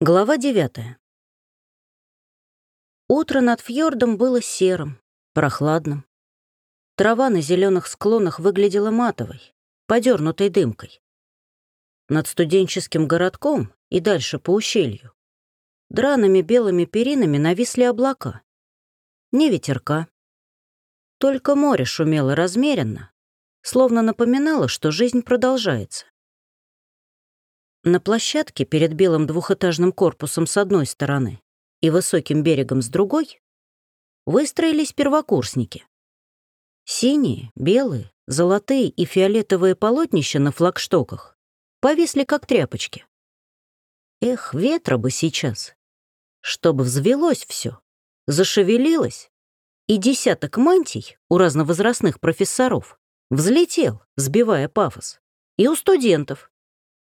Глава девятая. Утро над фьордом было серым, прохладным. Трава на зеленых склонах выглядела матовой, подернутой дымкой. Над студенческим городком и дальше по ущелью драными белыми перинами нависли облака. Ни ветерка. Только море шумело размеренно, словно напоминало, что жизнь продолжается. На площадке перед белым двухэтажным корпусом с одной стороны и высоким берегом с другой выстроились первокурсники. Синие, белые, золотые и фиолетовые полотнища на флагштоках повисли как тряпочки. Эх, ветра бы сейчас, чтобы взвелось все, зашевелилось, и десяток мантий у разновозрастных профессоров взлетел, сбивая пафос, и у студентов,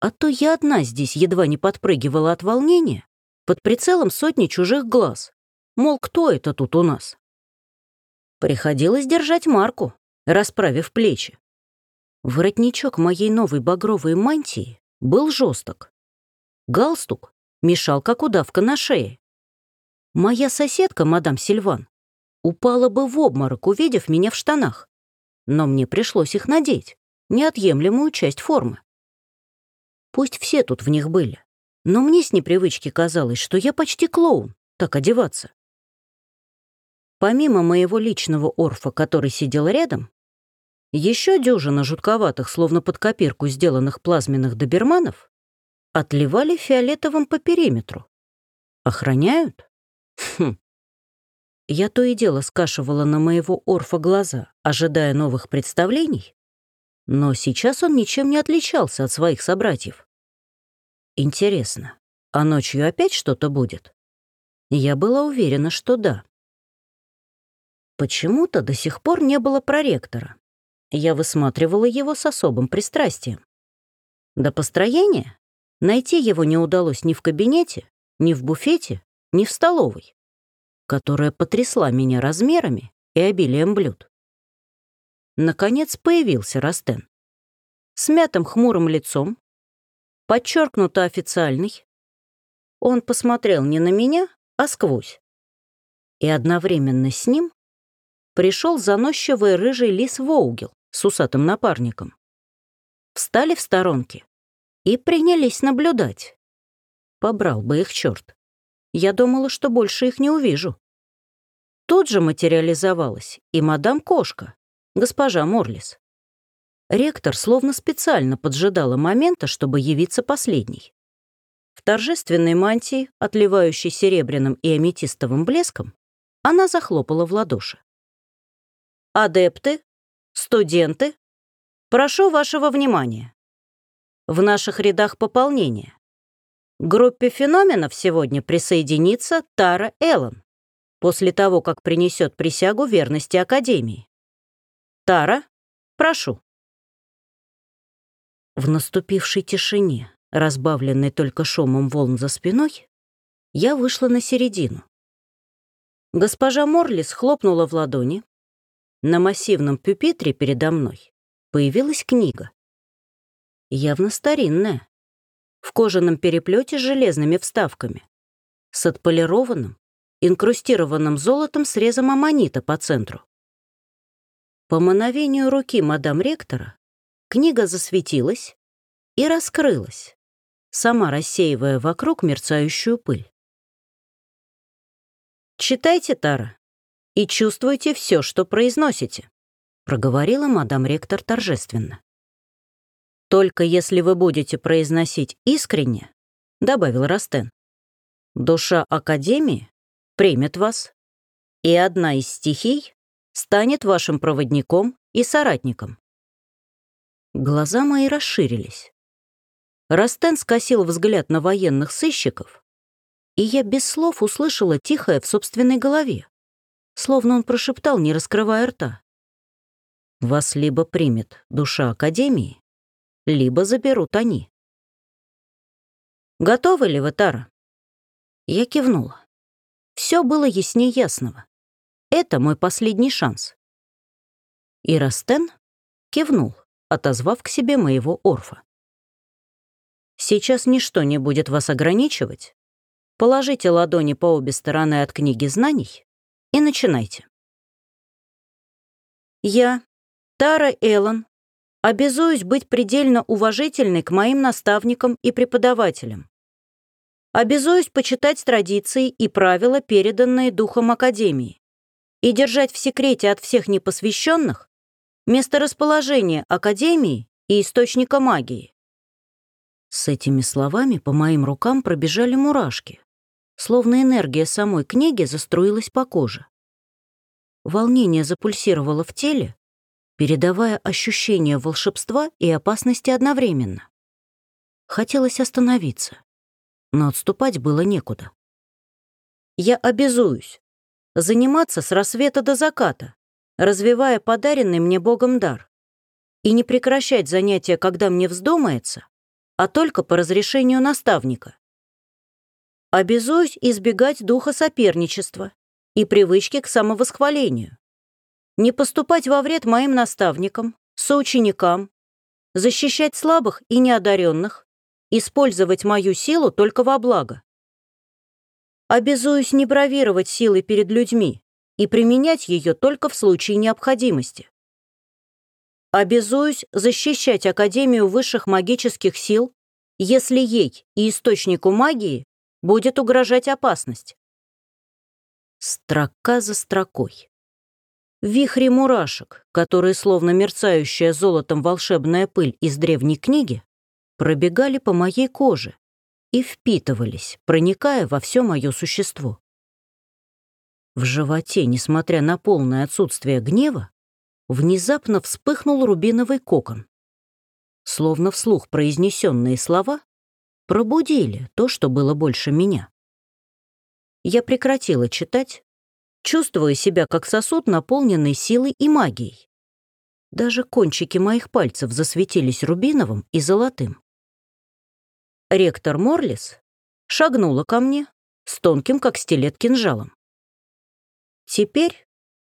а то я одна здесь едва не подпрыгивала от волнения под прицелом сотни чужих глаз. Мол, кто это тут у нас? Приходилось держать марку, расправив плечи. Воротничок моей новой багровой мантии был жесток. Галстук мешал, как удавка на шее. Моя соседка, мадам Сильван, упала бы в обморок, увидев меня в штанах. Но мне пришлось их надеть, неотъемлемую часть формы. Пусть все тут в них были. Но мне с непривычки казалось, что я почти клоун, так одеваться. Помимо моего личного орфа, который сидел рядом, еще дюжина жутковатых, словно под копирку сделанных плазменных доберманов, отливали фиолетовым по периметру. Охраняют? Хм. Я то и дело скашивала на моего орфа глаза, ожидая новых представлений, но сейчас он ничем не отличался от своих собратьев. Интересно, а ночью опять что-то будет? Я была уверена, что да. Почему-то до сих пор не было проректора. Я высматривала его с особым пристрастием. До построения найти его не удалось ни в кабинете, ни в буфете, ни в столовой, которая потрясла меня размерами и обилием блюд. Наконец появился Растен. С мятым хмурым лицом, подчеркнуто официальный. Он посмотрел не на меня, а сквозь. И одновременно с ним пришел заносчивый рыжий лис Воугел с усатым напарником. Встали в сторонке и принялись наблюдать. Побрал бы их черт. Я думала, что больше их не увижу. Тут же материализовалась и мадам Кошка, госпожа Морлис. Ректор словно специально поджидала момента, чтобы явиться последней. В торжественной мантии, отливающей серебряным и аметистовым блеском, она захлопала в ладоши. «Адепты, студенты, прошу вашего внимания. В наших рядах пополнение. группе феноменов сегодня присоединится Тара Эллен после того, как принесет присягу верности Академии. Тара, прошу». В наступившей тишине, разбавленной только шумом волн за спиной, я вышла на середину. Госпожа Морлис хлопнула в ладони. На массивном пюпитре передо мной появилась книга. Явно старинная, в кожаном переплете с железными вставками, с отполированным, инкрустированным золотом срезом аммонита по центру. По мановению руки мадам ректора книга засветилась и раскрылась, сама рассеивая вокруг мерцающую пыль. «Читайте, Тара, и чувствуйте все, что произносите», проговорила мадам ректор торжественно. «Только если вы будете произносить искренне», добавил Растен, «душа Академии примет вас, и одна из стихий станет вашим проводником и соратником. Глаза мои расширились. Растен скосил взгляд на военных сыщиков, и я без слов услышала тихое в собственной голове, словно он прошептал, не раскрывая рта. «Вас либо примет душа Академии, либо заберут они». «Готовы ли вы, Тара?» Я кивнула. Все было яснее ясного. Это мой последний шанс. И Растен кивнул, отозвав к себе моего орфа. Сейчас ничто не будет вас ограничивать, Положите ладони по обе стороны от книги знаний и начинайте. Я, Тара Эллен, обязуюсь быть предельно уважительной к моим наставникам и преподавателям. Обязуюсь почитать традиции и правила, переданные духом Академии, и держать в секрете от всех непосвященных месторасположение Академии и источника магии. С этими словами по моим рукам пробежали мурашки, словно энергия самой книги заструилась по коже. Волнение запульсировало в теле, передавая ощущение волшебства и опасности одновременно. Хотелось остановиться, но отступать было некуда. Я обязуюсь заниматься с рассвета до заката, развивая подаренный мне Богом дар, и не прекращать занятия, когда мне вздумается, а только по разрешению наставника. Обязуюсь избегать духа соперничества, и привычки к самовосхвалению. Не поступать во вред моим наставникам, соученикам, защищать слабых и неодаренных, использовать мою силу только во благо. Обязуюсь не бравировать силой перед людьми и применять ее только в случае необходимости. Обязуюсь защищать Академию высших магических сил, если ей и источнику магии будет угрожать опасность. Строка за строкой. Вихри мурашек, которые, словно мерцающая золотом волшебная пыль из древней книги, пробегали по моей коже и впитывались, проникая во все мое существо. В животе, несмотря на полное отсутствие гнева, внезапно вспыхнул рубиновый кокон. Словно вслух произнесенные слова пробудили то, что было больше меня. Я прекратила читать, чувствуя себя как сосуд, наполненный силой и магией. Даже кончики моих пальцев засветились рубиновым и золотым. Ректор Морлис шагнула ко мне с тонким, как стилет, кинжалом. Теперь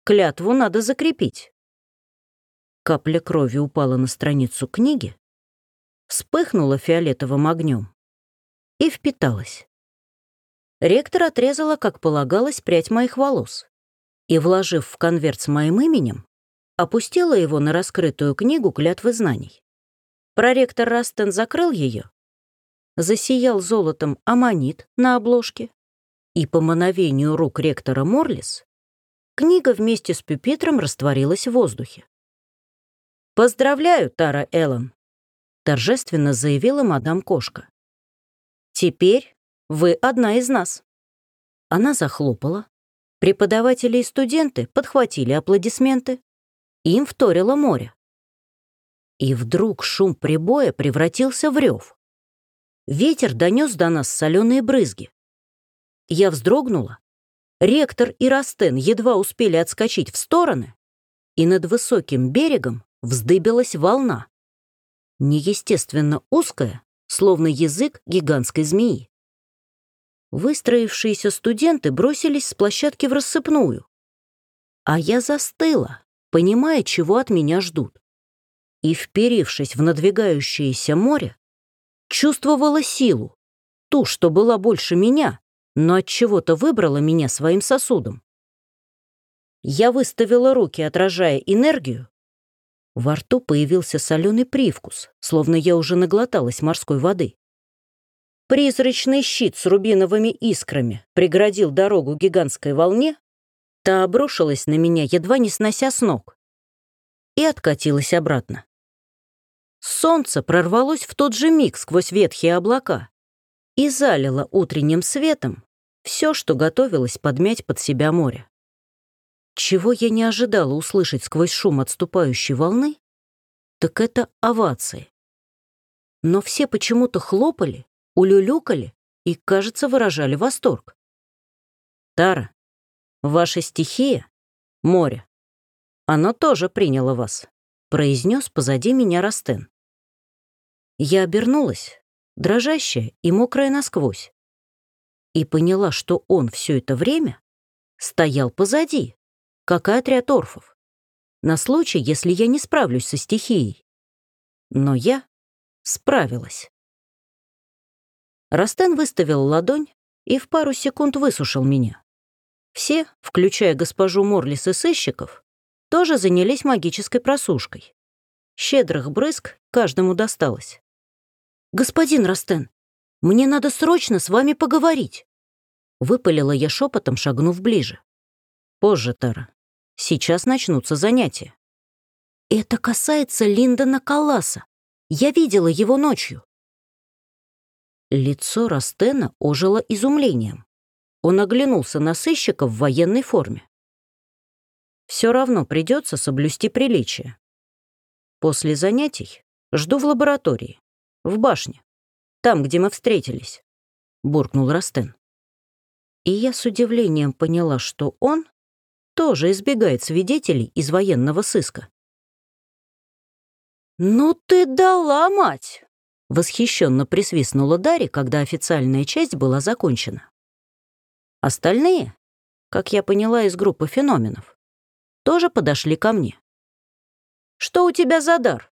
клятву надо закрепить. Капля крови упала на страницу книги, вспыхнула фиолетовым огнем и впиталась. Ректор отрезала, как полагалось, прядь моих волос и, вложив в конверт с моим именем, опустила его на раскрытую книгу клятвы знаний. Проректор Растен закрыл ее, засиял золотом аммонит на обложке, и по мановению рук ректора Морлис книга вместе с пюпитром растворилась в воздухе. «Поздравляю, Тара Эллен», — торжественно заявила мадам Кошка. «Теперь вы одна из нас». Она захлопала. Преподаватели и студенты подхватили аплодисменты. Им вторило море. И вдруг шум прибоя превратился в рев. Ветер донес до нас соленые брызги. Я вздрогнула. Ректор и Растен едва успели отскочить в стороны, и над высоким берегом вздыбилась волна. Неестественно узкая, словно язык гигантской змеи. Выстроившиеся студенты бросились с площадки в рассыпную. А я застыла, понимая, чего от меня ждут. И, вперившись в надвигающееся море, чувствовала силу, ту, что была больше меня, но от чего-то выбрала меня своим сосудом. Я выставила руки, отражая энергию. Во рту появился соленый привкус, словно я уже наглоталась морской воды. Призрачный щит с рубиновыми искрами преградил дорогу гигантской волне, та обрушилась на меня, едва не снося с ног, и откатилась обратно. Солнце прорвалось в тот же миг сквозь ветхие облака и залило утренним светом все, что готовилось подмять под себя море. Чего я не ожидала услышать сквозь шум отступающей волны, так это овации. Но все почему-то хлопали улюлюкали и, кажется, выражали восторг. «Тара, ваша стихия — море. Оно тоже приняло вас», — произнес позади меня Растен. Я обернулась, дрожащая и мокрая насквозь, и поняла, что он все это время стоял позади, как и отряд орфов, на случай, если я не справлюсь со стихией. Но я справилась. Растен выставил ладонь, и в пару секунд высушил меня. Все, включая госпожу Морлис и сыщиков, тоже занялись магической просушкой. Щедрых брызг каждому досталось. «Господин Растен, мне надо срочно с вами поговорить!» Выпалила я шепотом, шагнув ближе. «Позже, Тара. Сейчас начнутся занятия». «Это касается Линдона Калласа. Я видела его ночью». Лицо Растена ожило изумлением. Он оглянулся на сыщика в военной форме. Все равно придется соблюсти приличие. После занятий жду в лаборатории, в башне, там, где мы встретились», — буркнул Растен. И я с удивлением поняла, что он тоже избегает свидетелей из военного сыска. «Ну ты дала, мать!» — восхищенно присвистнула Дарья, когда официальная часть была закончена. Остальные, как я поняла из группы феноменов, тоже подошли ко мне. «Что у тебя за дар?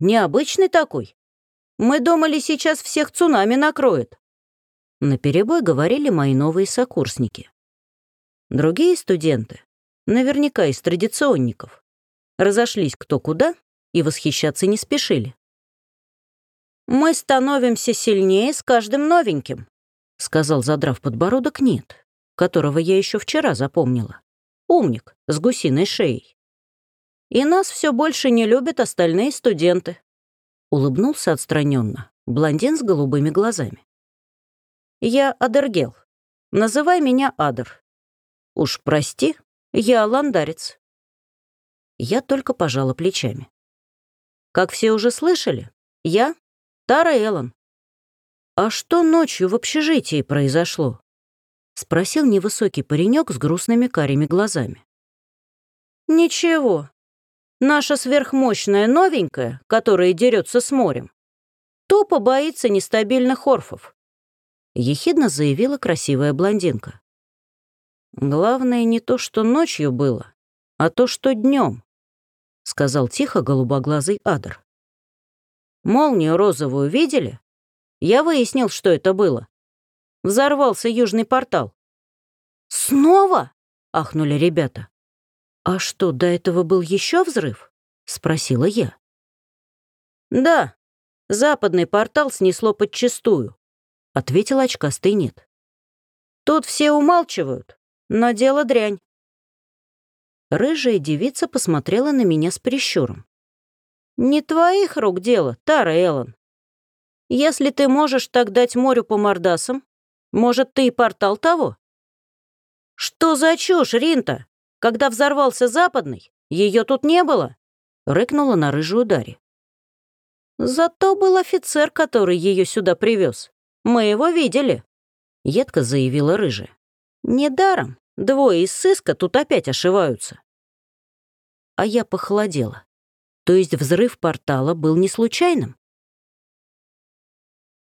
Необычный такой? Мы думали, сейчас всех цунами накроет». На перебой говорили мои новые сокурсники. Другие студенты, наверняка из традиционников, разошлись кто куда и восхищаться не спешили. «Мы становимся сильнее с каждым новеньким», — сказал, задрав подбородок, нет, которого я еще вчера запомнила. Умник с гусиной шеей. «И нас все больше не любят остальные студенты. Улыбнулся отстраненно, блондин с голубыми глазами. «Я Адергел. Называй меня Адер. Уж прости, я ландарец». Я только пожала плечами. Как все уже слышали, я Тара Эллен. «А что ночью в общежитии произошло?» — спросил невысокий паренек с грустными карими глазами. «Ничего, Наша сверхмощная новенькая, которая дерется с морем, тупо боится нестабильных орфов», — ехидно заявила красивая блондинка. «Главное не то, что ночью было, а то, что днем, сказал тихо голубоглазый Адр. «Молнию розовую видели? Я выяснил, что это было. Взорвался южный портал». «Снова?» — ахнули ребята. «А что, до этого был еще взрыв?» — спросила я. «Да, западный портал снесло подчистую», — ответил очкастый нет. «Тут все умалчивают, но дело дрянь». Рыжая девица посмотрела на меня с прищуром. «Не твоих рук дело, Тара Эллен. Если ты можешь так дать морю по мордасам, может, ты и портал того?» «Что за чушь, Ринта?» Когда взорвался западный, ее тут не было», — рыкнула на рыжую Дари. «Зато был офицер, который ее сюда привез. Мы его видели», — едко заявила рыжая. «Недаром. Двое из сыска тут опять ошиваются». А я похолодела. То есть взрыв портала был не случайным?